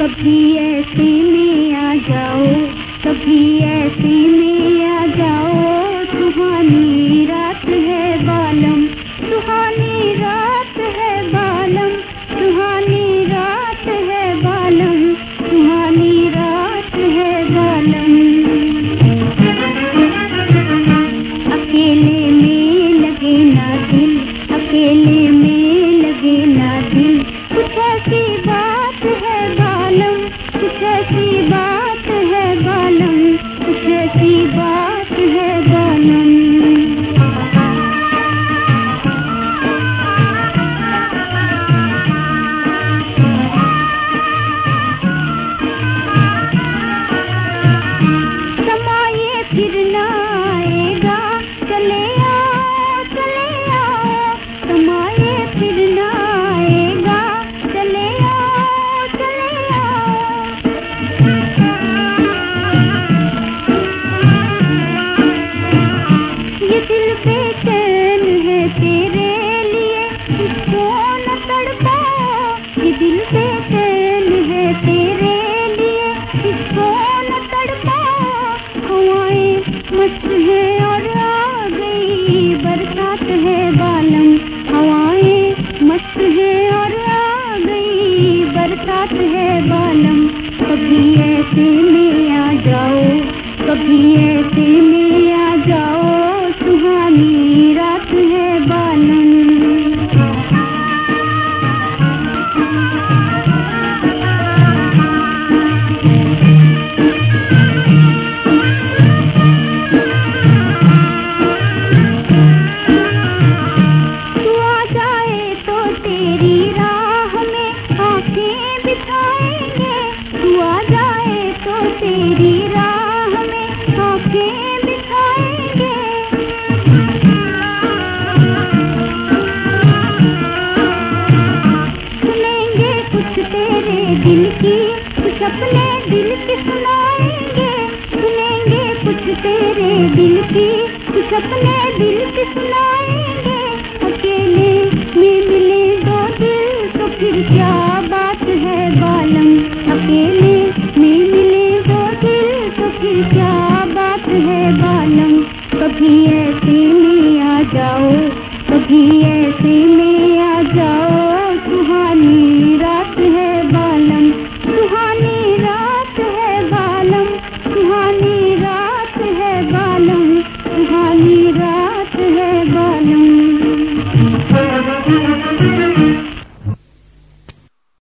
कभी ऐसे में आ जाओ कभी ऐसे में मस्त है और आ गई बरसात है बालम। हवाएँ मस्त है और आ गई बरसात है बालम। कभी ऐसे में आ जाओ, कभी ऐसे में आ जाओ। दिल की कुछ अपने दिल की सुनाएँगे, सुनेंगे कुछ तेरे दिल की कुछ अपने दिल की सुनाएँगे। अकेले में मिले दो दिल तो फिर क्या बात है बालम? अकेले में मिले दो दिल तो फिर क्या बात है बालम? कभी ऐसे में आ जाओ, कभी